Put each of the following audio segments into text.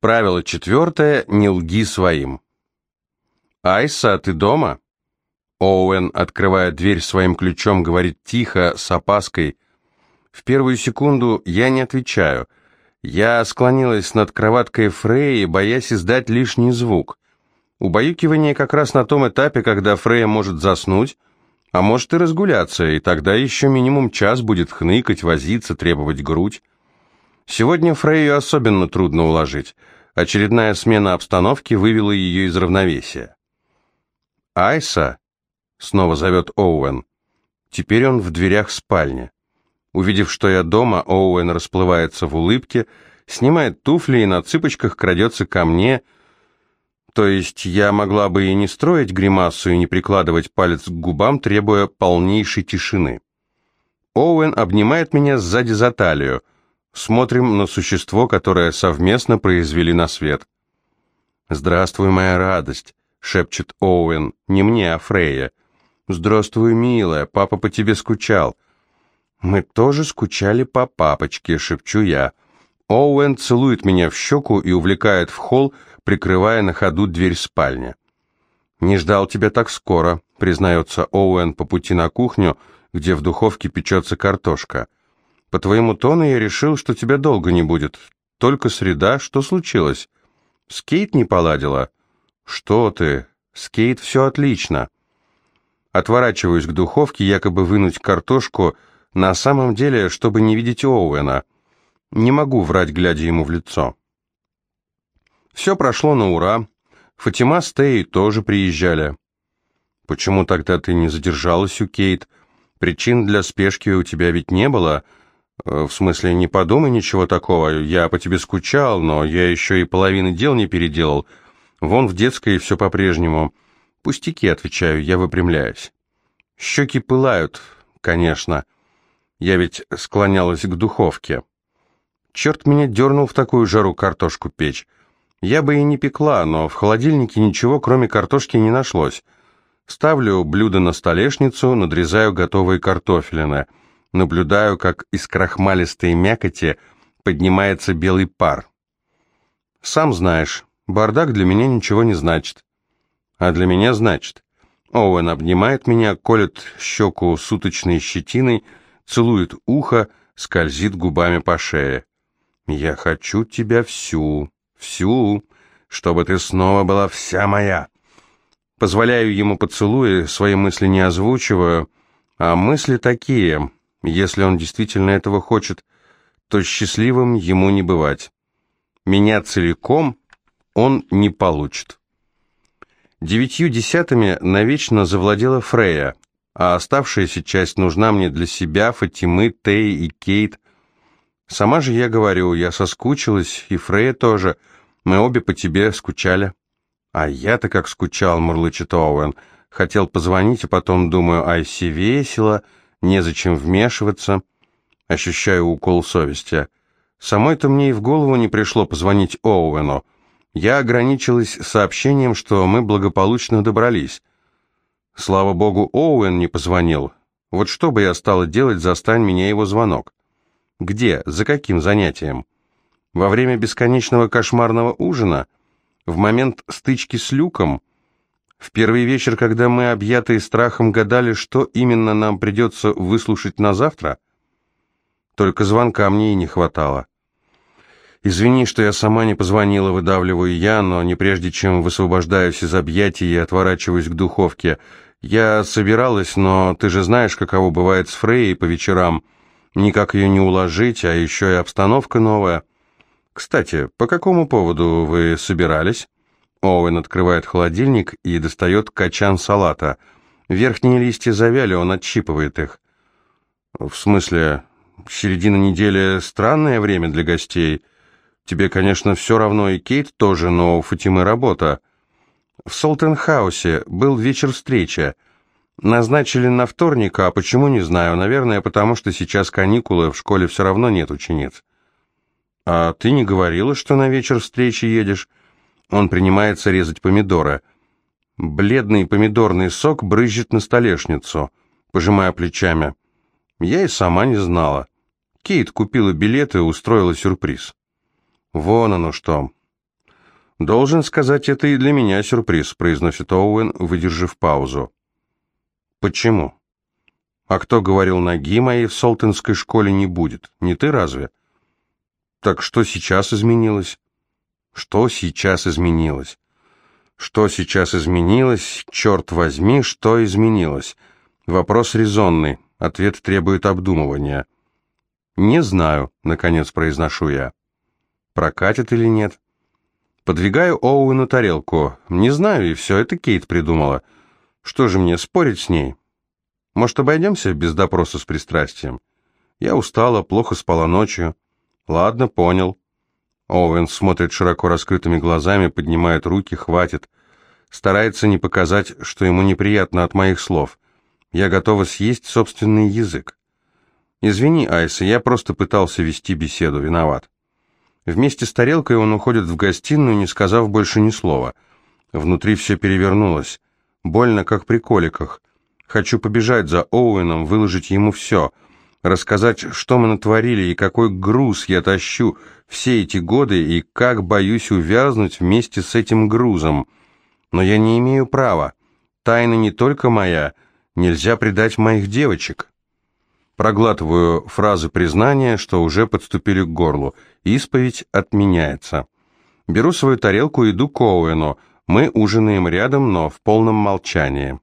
Правило четвертое – не лги своим. «Айса, ты дома?» Оуэн, открывая дверь своим ключом, говорит тихо, с опаской. В первую секунду я не отвечаю. Я склонилась над кроваткой Фреи, боясь издать лишний звук. Убаюкивание как раз на том этапе, когда Фрея может заснуть, а может и разгуляться, и тогда еще минимум час будет хныкать, возиться, требовать грудь. Сегодня Фрейю особенно трудно уложить. Очередная смена обстановки вывела ее из равновесия. «Айса!» — снова зовет Оуэн. Теперь он в дверях спальни. Увидев, что я дома, Оуэн расплывается в улыбке, снимает туфли и на цыпочках крадется ко мне. То есть я могла бы и не строить гримасу и не прикладывать палец к губам, требуя полнейшей тишины. Оуэн обнимает меня сзади за талию. Смотрим на существо, которое совместно произвели на свет. «Здравствуй, моя радость», — шепчет Оуэн, не мне, а Фрейя. «Здравствуй, милая, папа по тебе скучал». «Мы тоже скучали по папочке», — шепчу я. Оуэн целует меня в щеку и увлекает в холл, прикрывая на ходу дверь спальни. «Не ждал тебя так скоро», — признается Оуэн по пути на кухню, где в духовке печется картошка. По твоему тону я решил, что тебя долго не будет. Только среда. Что случилось? С Кейт не поладила? Что ты? С Кейт все отлично. Отворачиваюсь к духовке, якобы вынуть картошку, на самом деле, чтобы не видеть Оуэна. Не могу врать, глядя ему в лицо. Все прошло на ура. Фатима с Теей тоже приезжали. Почему тогда ты не задержалась у Кейт? Причин для спешки у тебя ведь не было — «В смысле, не подумай ничего такого. Я по тебе скучал, но я еще и половины дел не переделал. Вон в детской все по-прежнему. Пустяки, отвечаю, я выпрямляюсь. Щеки пылают, конечно. Я ведь склонялась к духовке. Черт меня дернул в такую жару картошку печь. Я бы и не пекла, но в холодильнике ничего, кроме картошки, не нашлось. Ставлю блюдо на столешницу, надрезаю готовые картофелины — наблюдаю, как из крахмалистой мякоти поднимается белый пар. Сам знаешь, бардак для меня ничего не значит. А для меня значит. Оуэн обнимает меня, колет щеку суточной щетиной, целует ухо, скользит губами по шее. «Я хочу тебя всю, всю, чтобы ты снова была вся моя». Позволяю ему поцелуи, свои мысли не озвучиваю, а мысли такие. Если он действительно этого хочет, то счастливым ему не бывать. Меня целиком он не получит. Девятью десятыми навечно завладела Фрея, а оставшаяся часть нужна мне для себя, Фатимы, Тей и Кейт. Сама же я говорю, я соскучилась, и Фрея тоже. Мы обе по тебе скучали. А я-то как скучал, мурлычет Оуэн. Хотел позвонить, а потом думаю, Айси весело, — незачем вмешиваться. Ощущаю укол совести. Самой-то мне и в голову не пришло позвонить Оуэну. Я ограничилась сообщением, что мы благополучно добрались. Слава богу, Оуэн не позвонил. Вот что бы я стала делать, застань меня его звонок. Где? За каким занятием? Во время бесконечного кошмарного ужина? В момент стычки с Люком? В первый вечер, когда мы, объятые страхом, гадали, что именно нам придется выслушать на завтра, только звонка мне и не хватало. Извини, что я сама не позвонила, выдавливаю я, но не прежде чем высвобождаюсь из объятий и отворачиваюсь к духовке. Я собиралась, но ты же знаешь, каково бывает с Фрейей по вечерам. Никак ее не уложить, а еще и обстановка новая. Кстати, по какому поводу вы собирались? Оуэн открывает холодильник и достает качан салата. Верхние листья завяли, он отщипывает их. В смысле, середина недели — странное время для гостей. Тебе, конечно, все равно и Кейт тоже, но у Фатимы работа. В Солтенхаусе был вечер встречи. Назначили на вторник, а почему, не знаю. Наверное, потому что сейчас каникулы, в школе все равно нет учениц. А ты не говорила, что на вечер встречи едешь? Он принимается резать помидоры. Бледный помидорный сок брызжет на столешницу, пожимая плечами. Я и сама не знала. Кейт купила билеты и устроила сюрприз. Вон оно что. «Должен сказать, это и для меня сюрприз», — произносит Оуэн, выдержав паузу. «Почему?» «А кто говорил, ноги моей в Солтенской школе не будет? Не ты разве?» «Так что сейчас изменилось?» «Что сейчас изменилось?» «Что сейчас изменилось? Черт возьми, что изменилось?» Вопрос резонный, ответ требует обдумывания. «Не знаю», — наконец произношу я. «Прокатит или нет?» Подвигаю Оуэну тарелку. «Не знаю, и все, это Кейт придумала. Что же мне, спорить с ней? Может, обойдемся без допроса с пристрастием? Я устала, плохо спала ночью. Ладно, понял». Оуэн смотрит широко раскрытыми глазами, поднимает руки, хватит. Старается не показать, что ему неприятно от моих слов. Я готова съесть собственный язык. Извини, Айса, я просто пытался вести беседу, виноват. Вместе с тарелкой он уходит в гостиную, не сказав больше ни слова. Внутри все перевернулось. Больно, как при коликах. Хочу побежать за Оуэном, выложить ему все. Рассказать, что мы натворили и какой груз я тащу все эти годы и как боюсь увязнуть вместе с этим грузом. Но я не имею права. Тайна не только моя — Нельзя предать моих девочек. Проглатываю фразы признания, что уже подступили к горлу. Исповедь отменяется. Беру свою тарелку и иду к Оуэну. Мы ужинаем рядом, но в полном молчании.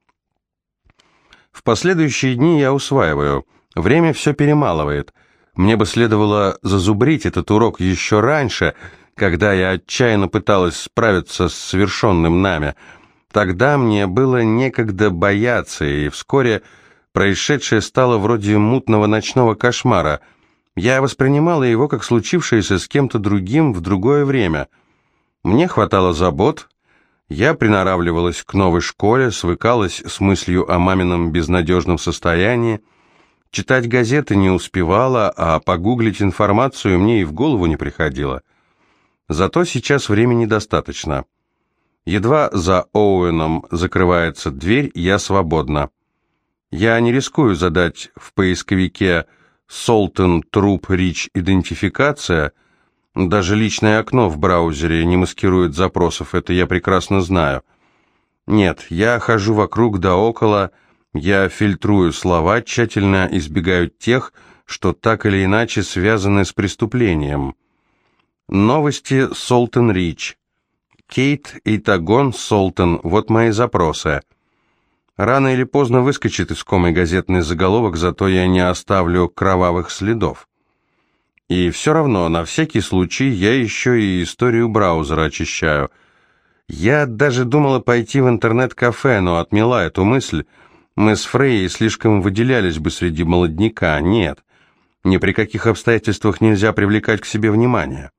В последующие дни я усваиваю. Время все перемалывает. Мне бы следовало зазубрить этот урок еще раньше, когда я отчаянно пыталась справиться с совершенным нами – Тогда мне было некогда бояться, и вскоре происшедшее стало вроде мутного ночного кошмара. Я воспринимала его как случившееся с кем-то другим в другое время. Мне хватало забот, я приноравливалась к новой школе, свыкалась с мыслью о мамином безнадежном состоянии, читать газеты не успевала, а погуглить информацию мне и в голову не приходило. Зато сейчас времени достаточно. Едва за Оуэном закрывается дверь, я свободна. Я не рискую задать в поисковике «Солтон труп Рич идентификация», даже личное окно в браузере не маскирует запросов, это я прекрасно знаю. Нет, я хожу вокруг да около, я фильтрую слова, тщательно избегаю тех, что так или иначе связаны с преступлением. Новости Солтон Рич. Кейт и Тагон Солтон, вот мои запросы. Рано или поздно выскочит искомый газетный заголовок, зато я не оставлю кровавых следов. И все равно, на всякий случай, я еще и историю браузера очищаю. Я даже думала пойти в интернет-кафе, но отмела эту мысль. Мы с Фрейей слишком выделялись бы среди молодняка. Нет, ни при каких обстоятельствах нельзя привлекать к себе внимание.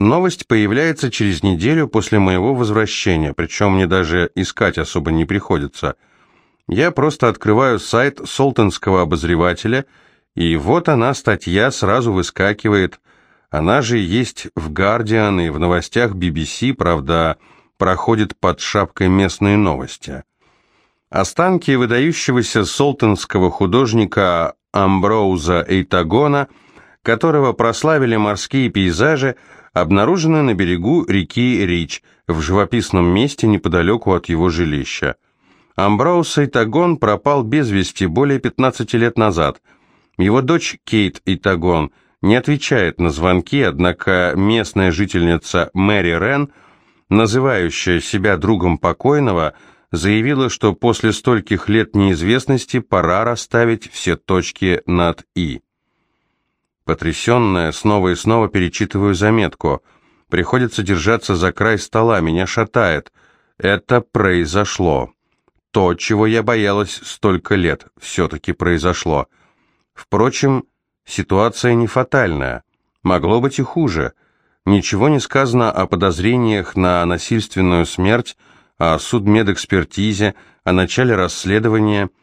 Новость появляется через неделю после моего возвращения, причем мне даже искать особо не приходится. Я просто открываю сайт Солтонского обозревателя, и вот она, статья, сразу выскакивает. Она же есть в «Гардиан» и в новостях BBC, правда, проходит под шапкой местные новости. Останки выдающегося солтонского художника Амброуза Эйтагона, которого прославили морские пейзажи, обнаружены на берегу реки Рич, в живописном месте неподалеку от его жилища. Амбраус Итагон пропал без вести более 15 лет назад. Его дочь Кейт Итагон не отвечает на звонки, однако местная жительница Мэри Рен, называющая себя другом покойного, заявила, что после стольких лет неизвестности пора расставить все точки над «и». Потрясенная, снова и снова перечитываю заметку. Приходится держаться за край стола, меня шатает. Это произошло. То, чего я боялась столько лет, все-таки произошло. Впрочем, ситуация не фатальная. Могло быть и хуже. Ничего не сказано о подозрениях на насильственную смерть, о судмедэкспертизе, о начале расследования –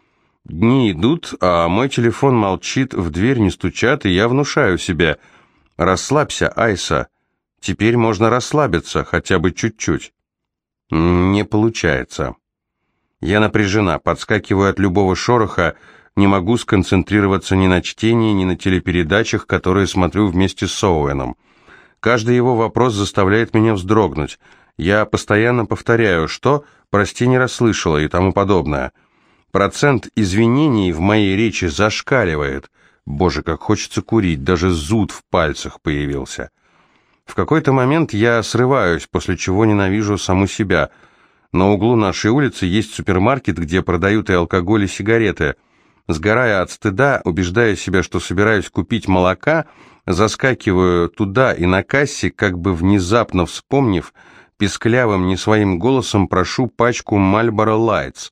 Дни идут, а мой телефон молчит, в дверь не стучат, и я внушаю себе «Расслабься, Айса, теперь можно расслабиться, хотя бы чуть-чуть». Не получается. Я напряжена, подскакиваю от любого шороха, не могу сконцентрироваться ни на чтении, ни на телепередачах, которые смотрю вместе с Оуэном. Каждый его вопрос заставляет меня вздрогнуть. Я постоянно повторяю, что, прости, не расслышала и тому подобное. Процент извинений в моей речи зашкаливает. Боже, как хочется курить, даже зуд в пальцах появился. В какой-то момент я срываюсь, после чего ненавижу саму себя. На углу нашей улицы есть супермаркет, где продают и алкоголь, и сигареты. Сгорая от стыда, убеждая себя, что собираюсь купить молока, заскакиваю туда и на кассе, как бы внезапно вспомнив, писклявым, не своим голосом прошу пачку Marlboro Lights.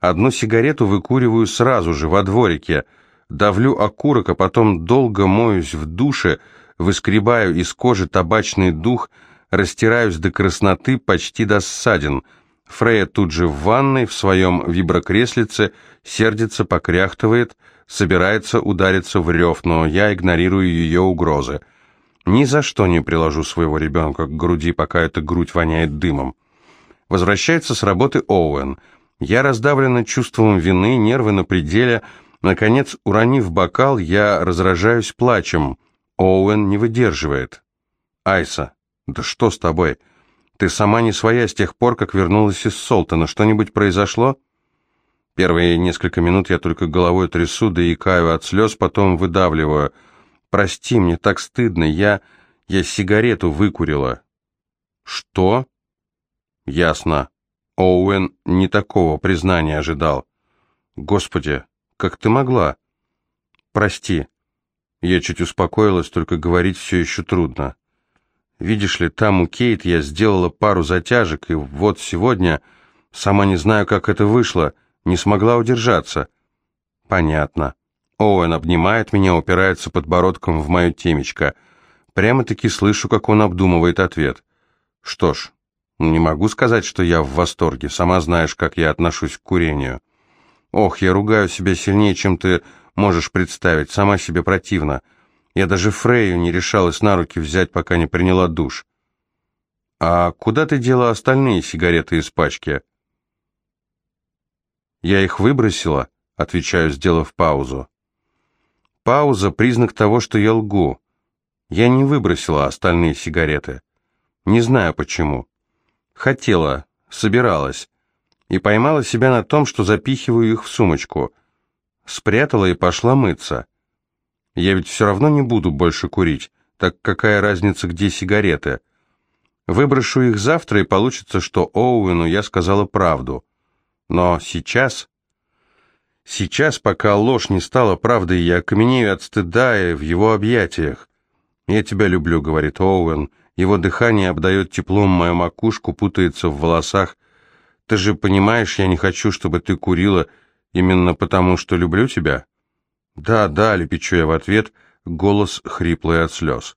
Одну сигарету выкуриваю сразу же, во дворике, давлю окурок, а потом долго моюсь в душе, выскребаю из кожи табачный дух, растираюсь до красноты, почти до ссадин — Фрея тут же в ванной, в своем виброкреслице, сердится, покряхтывает, собирается удариться в рев, но я игнорирую ее угрозы. Ни за что не приложу своего ребенка к груди, пока эта грудь воняет дымом. Возвращается с работы Оуэн. Я раздавлена чувством вины, нервы на пределе. Наконец, уронив бокал, я разражаюсь плачем. Оуэн не выдерживает. «Айса, да что с тобой?» Ты сама не своя с тех пор, как вернулась из Солтона. Что-нибудь произошло?» Первые несколько минут я только головой трясу, да и каю от слез, потом выдавливаю. «Прости, мне так стыдно. Я... я сигарету выкурила». «Что?» «Ясно. Оуэн не такого признания ожидал. Господи, как ты могла?» «Прости». Я чуть успокоилась, только говорить все еще трудно. Видишь ли, там у Кейт я сделала пару затяжек, и вот сегодня, сама не знаю, как это вышло, не смогла удержаться. Понятно. Оуэн обнимает меня, упирается подбородком в мое темечко. Прямо-таки слышу, как он обдумывает ответ. Что ж, не могу сказать, что я в восторге, сама знаешь, как я отношусь к курению. Ох, я ругаю себя сильнее, чем ты можешь представить, сама себе противна. Я даже Фрейю не решалась на руки взять, пока не приняла душ. «А куда ты дела остальные сигареты из пачки?» «Я их выбросила», — отвечаю, сделав паузу. Пауза — признак того, что я лгу. Я не выбросила остальные сигареты. Не знаю почему. Хотела, собиралась. И поймала себя на том, что запихиваю их в сумочку. Спрятала и пошла мыться. Я ведь все равно не буду больше курить, так какая разница, где сигареты? Выброшу их завтра, и получится, что Оуэну я сказала правду. Но сейчас... Сейчас, пока ложь не стала правдой, я каменею от стыда и в его объятиях. «Я тебя люблю», — говорит Оуэн. Его дыхание обдает теплом мою макушку, путается в волосах. «Ты же понимаешь, я не хочу, чтобы ты курила именно потому, что люблю тебя?» «Да, да», — лепечу я в ответ, голос хриплый от слез.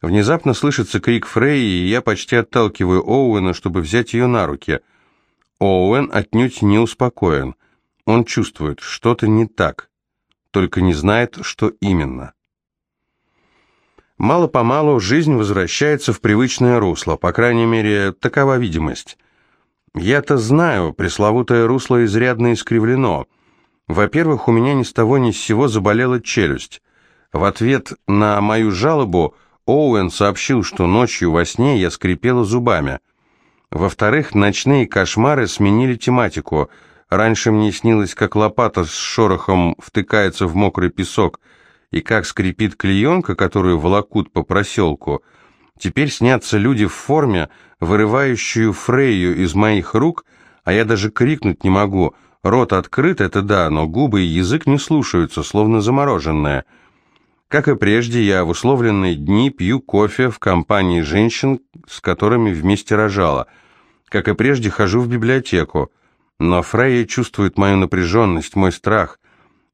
Внезапно слышится крик Фрей, и я почти отталкиваю Оуэна, чтобы взять ее на руки. Оуэн отнюдь не успокоен. Он чувствует, что-то не так, только не знает, что именно. Мало-помалу жизнь возвращается в привычное русло, по крайней мере, такова видимость. Я-то знаю, пресловутое русло изрядно искривлено — во-первых, у меня ни с того ни с сего заболела челюсть. В ответ на мою жалобу Оуэн сообщил, что ночью во сне я скрипела зубами. Во-вторых, ночные кошмары сменили тематику. Раньше мне снилось, как лопата с шорохом втыкается в мокрый песок, и как скрипит клеенка, которую волокут по проселку. Теперь снятся люди в форме, вырывающую Фрейю из моих рук, а я даже крикнуть не могу — Рот открыт, это да, но губы и язык не слушаются, словно замороженные. Как и прежде, я в условленные дни пью кофе в компании женщин, с которыми вместе рожала. Как и прежде, хожу в библиотеку. Но Фрейя чувствует мою напряженность, мой страх.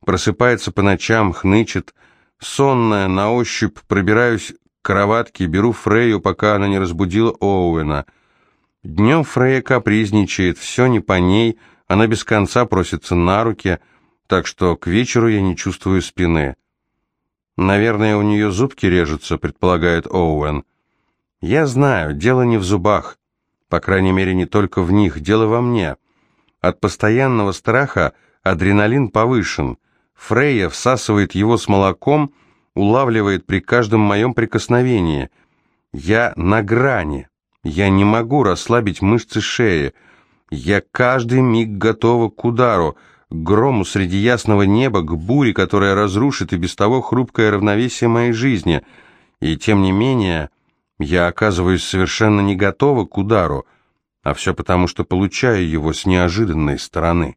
Просыпается по ночам, хнычет. Сонная, на ощупь пробираюсь к кроватке, беру Фрейю, пока она не разбудила Оуэна. Днем Фрейя капризничает, все не по ней — она без конца просится на руки, так что к вечеру я не чувствую спины. Наверное, у нее зубки режутся, предполагает Оуэн. Я знаю, дело не в зубах. По крайней мере, не только в них, дело во мне. От постоянного страха адреналин повышен. Фрейя всасывает его с молоком, улавливает при каждом моем прикосновении. Я на грани. Я не могу расслабить мышцы шеи. Я каждый миг готова к удару, к грому среди ясного неба, к буре, которая разрушит и без того хрупкое равновесие моей жизни. И тем не менее, я оказываюсь совершенно не готова к удару, а все потому, что получаю его с неожиданной стороны.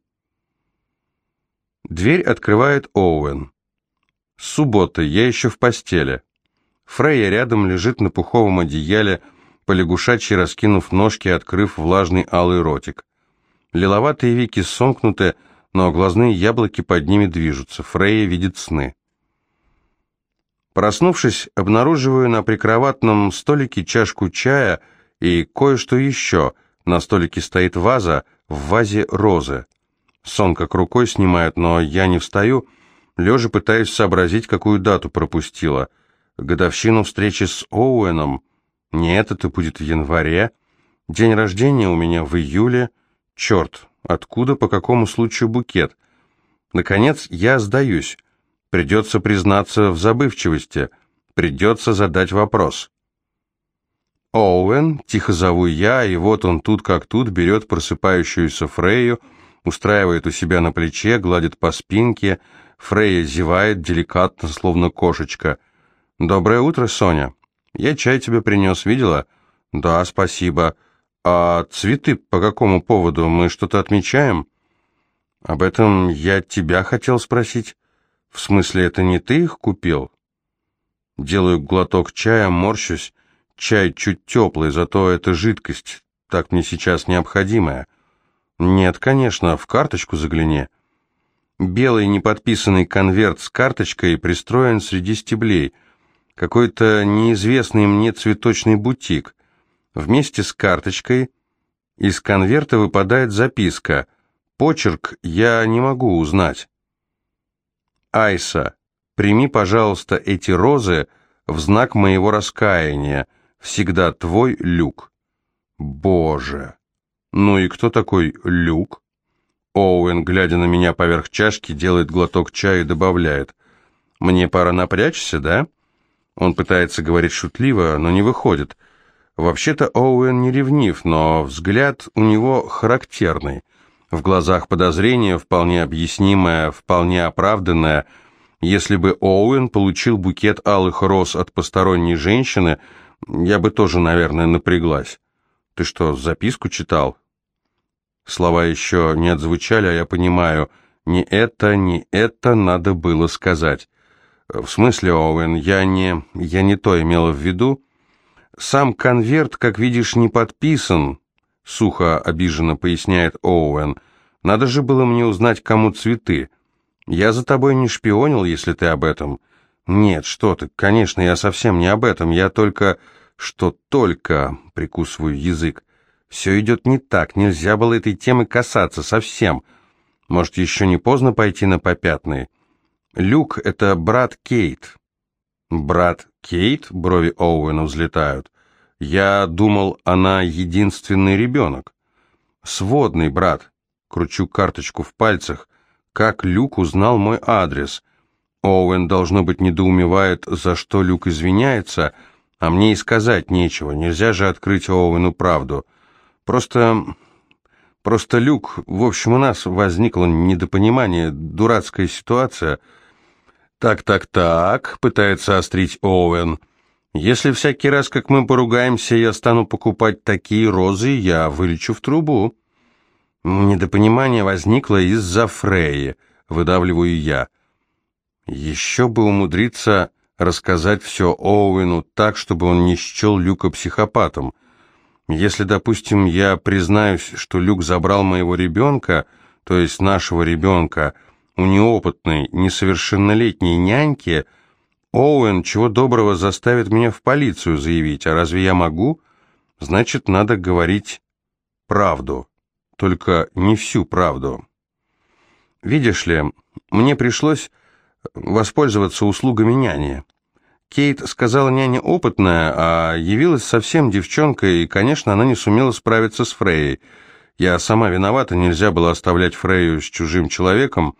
Дверь открывает Оуэн. Суббота, я еще в постели. Фрейя рядом лежит на пуховом одеяле, полягушачьи раскинув ножки, открыв влажный алый ротик. Лиловатые веки сомкнуты, но глазные яблоки под ними движутся. Фрейя видит сны. Проснувшись, обнаруживаю на прикроватном столике чашку чая и кое-что еще. На столике стоит ваза, в вазе розы. Сон как рукой снимает, но я не встаю, лежа пытаюсь сообразить, какую дату пропустила. Годовщину встречи с Оуэном. Нет, это будет в январе. День рождения у меня в июле. Черт, откуда, по какому случаю букет? Наконец, я сдаюсь. Придется признаться в забывчивости. Придется задать вопрос. Оуэн, тихо зову я, и вот он тут как тут берет просыпающуюся Фрейю, устраивает у себя на плече, гладит по спинке. Фрейя зевает деликатно, словно кошечка. «Доброе утро, Соня. Я чай тебе принес, видела?» «Да, спасибо. А цветы по какому поводу? Мы что-то отмечаем?» «Об этом я тебя хотел спросить». «В смысле, это не ты их купил?» Делаю глоток чая, морщусь. Чай чуть теплый, зато это жидкость, так мне сейчас необходимая. Нет, конечно, в карточку загляни. Белый неподписанный конверт с карточкой пристроен среди стеблей. Какой-то неизвестный мне цветочный бутик. Вместе с карточкой из конверта выпадает записка. Почерк я не могу узнать. Айса, прими, пожалуйста, эти розы в знак моего раскаяния. Всегда твой Люк. Боже! Ну и кто такой Люк? Оуэн, глядя на меня поверх чашки, делает глоток чая и добавляет. Мне пора напрячься, да? Он пытается говорить шутливо, но не выходит. Вообще-то Оуэн не ревнив, но взгляд у него характерный. В глазах подозрение, вполне объяснимое, вполне оправданное. Если бы Оуэн получил букет алых роз от посторонней женщины, я бы тоже, наверное, напряглась. Ты что, записку читал? Слова еще не отзвучали, а я понимаю, не это, не это надо было сказать. В смысле, Оуэн, я не, я не то имела в виду. Сам конверт, как видишь, не подписан, сухо обиженно поясняет Оуэн. Надо же было мне узнать, кому цветы. Я за тобой не шпионил, если ты об этом. Нет, что ты, конечно, я совсем не об этом. Я только что только прикусываю язык. Все идет не так, нельзя было этой темы касаться совсем. Может, еще не поздно пойти на попятные? Люк — это брат Кейт. Брат Кейт? Брови Оуэна взлетают. Я думал, она единственный ребенок. Сводный брат. Кручу карточку в пальцах. Как Люк узнал мой адрес? Оуэн, должно быть, недоумевает, за что Люк извиняется, а мне и сказать нечего. Нельзя же открыть Оуэну правду. Просто... Просто, Люк, в общем, у нас возникло недопонимание, дурацкая ситуация. «Так-так-так», — пытается острить Оуэн. Если всякий раз, как мы поругаемся, я стану покупать такие розы, я вылечу в трубу. Недопонимание возникло из-за Фреи, выдавливаю я. Еще бы умудриться рассказать все Оуэну так, чтобы он не счел Люка психопатом. Если, допустим, я признаюсь, что Люк забрал моего ребенка, то есть нашего ребенка, у неопытной, несовершеннолетней няньки – Оуэн, чего доброго, заставит меня в полицию заявить, а разве я могу? Значит, надо говорить правду, только не всю правду. Видишь ли, мне пришлось воспользоваться услугами няни. Кейт сказала няня опытная, а явилась совсем девчонкой, и, конечно, она не сумела справиться с Фрейей. Я сама виновата, нельзя было оставлять Фрейю с чужим человеком,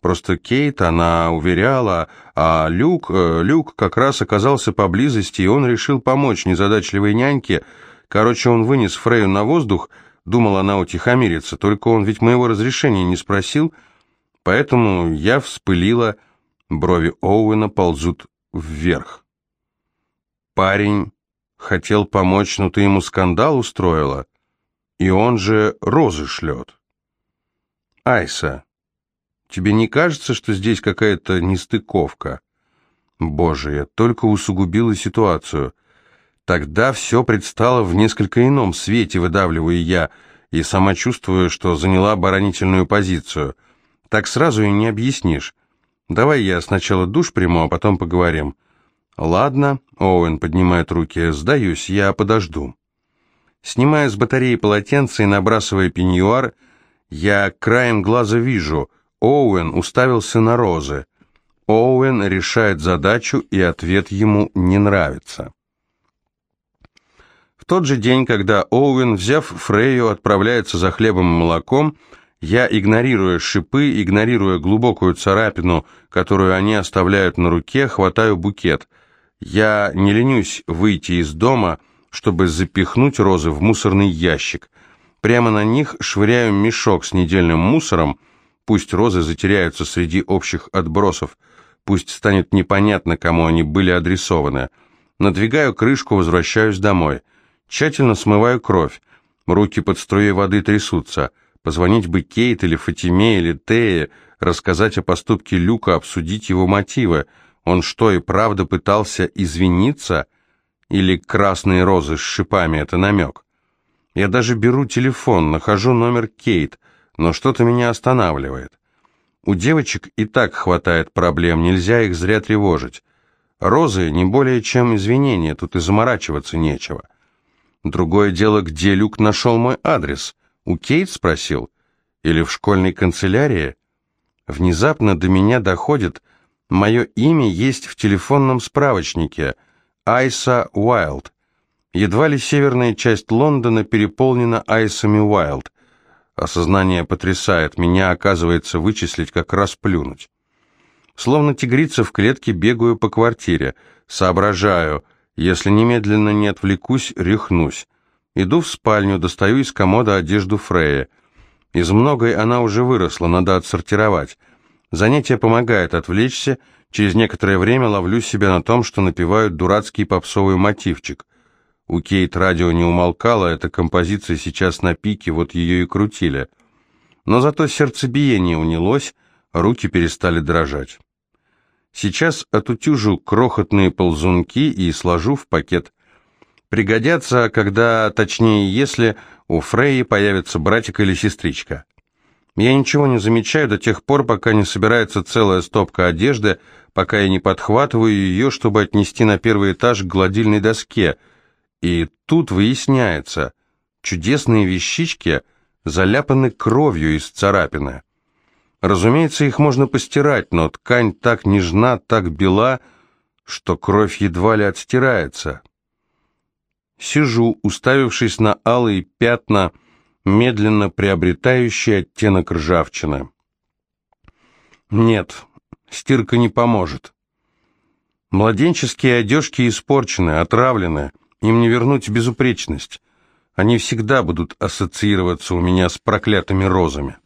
Просто Кейт, она уверяла, а Люк, э, Люк как раз оказался поблизости, и он решил помочь незадачливой няньке. Короче, он вынес Фрею на воздух, думал, она утихомирится, только он ведь моего разрешения не спросил, поэтому я вспылила, брови Оуэна ползут вверх. Парень хотел помочь, но ты ему скандал устроила, и он же розы шлет. Айса, Тебе не кажется, что здесь какая-то нестыковка? Боже, я только усугубила ситуацию. Тогда все предстало в несколько ином свете, выдавливаю я, и сама чувствую, что заняла оборонительную позицию. Так сразу и не объяснишь. Давай я сначала душ приму, а потом поговорим. Ладно, Оуэн поднимает руки, сдаюсь, я подожду. Снимая с батареи полотенце и набрасывая пеньюар, я краем глаза вижу, Оуэн уставился на розы. Оуэн решает задачу, и ответ ему не нравится. В тот же день, когда Оуэн, взяв Фрейю, отправляется за хлебом и молоком, я, игнорируя шипы, игнорируя глубокую царапину, которую они оставляют на руке, хватаю букет. Я не ленюсь выйти из дома, чтобы запихнуть розы в мусорный ящик. Прямо на них швыряю мешок с недельным мусором, Пусть розы затеряются среди общих отбросов, пусть станет непонятно, кому они были адресованы. Надвигаю крышку, возвращаюсь домой. Тщательно смываю кровь. Руки под струей воды трясутся. Позвонить бы Кейт или Фатиме или Тее, рассказать о поступке Люка, обсудить его мотивы. Он что, и правда пытался извиниться? Или красные розы с шипами — это намек? Я даже беру телефон, нахожу номер Кейт — но что-то меня останавливает. У девочек и так хватает проблем, нельзя их зря тревожить. Розы не более чем извинения, тут и заморачиваться нечего. Другое дело, где Люк нашел мой адрес? У Кейт спросил? Или в школьной канцелярии? Внезапно до меня доходит, мое имя есть в телефонном справочнике. Айса Уайлд. Едва ли северная часть Лондона переполнена Айсами Уайлд. Осознание потрясает, меня, оказывается, вычислить как раз плюнуть. Словно тигрица в клетке бегаю по квартире, соображаю, если немедленно не отвлекусь, рехнусь. Иду в спальню, достаю из комода одежду Фрея. Из многой она уже выросла, надо отсортировать. Занятие помогает отвлечься, через некоторое время ловлю себя на том, что напевают дурацкий попсовый мотивчик – у Кейт радио не умолкало, эта композиция сейчас на пике, вот ее и крутили. Но зато сердцебиение унялось, руки перестали дрожать. Сейчас отутюжу крохотные ползунки и сложу в пакет. Пригодятся, когда, точнее, если у Фрейи появится братик или сестричка. Я ничего не замечаю до тех пор, пока не собирается целая стопка одежды, пока я не подхватываю ее, чтобы отнести на первый этаж к гладильной доске – и тут выясняется, чудесные вещички заляпаны кровью из царапины. Разумеется, их можно постирать, но ткань так нежна, так бела, что кровь едва ли отстирается. Сижу, уставившись на алые пятна, медленно приобретающие оттенок ржавчины. Нет, стирка не поможет. Младенческие одежки испорчены, отравлены, им не вернуть безупречность. Они всегда будут ассоциироваться у меня с проклятыми розами.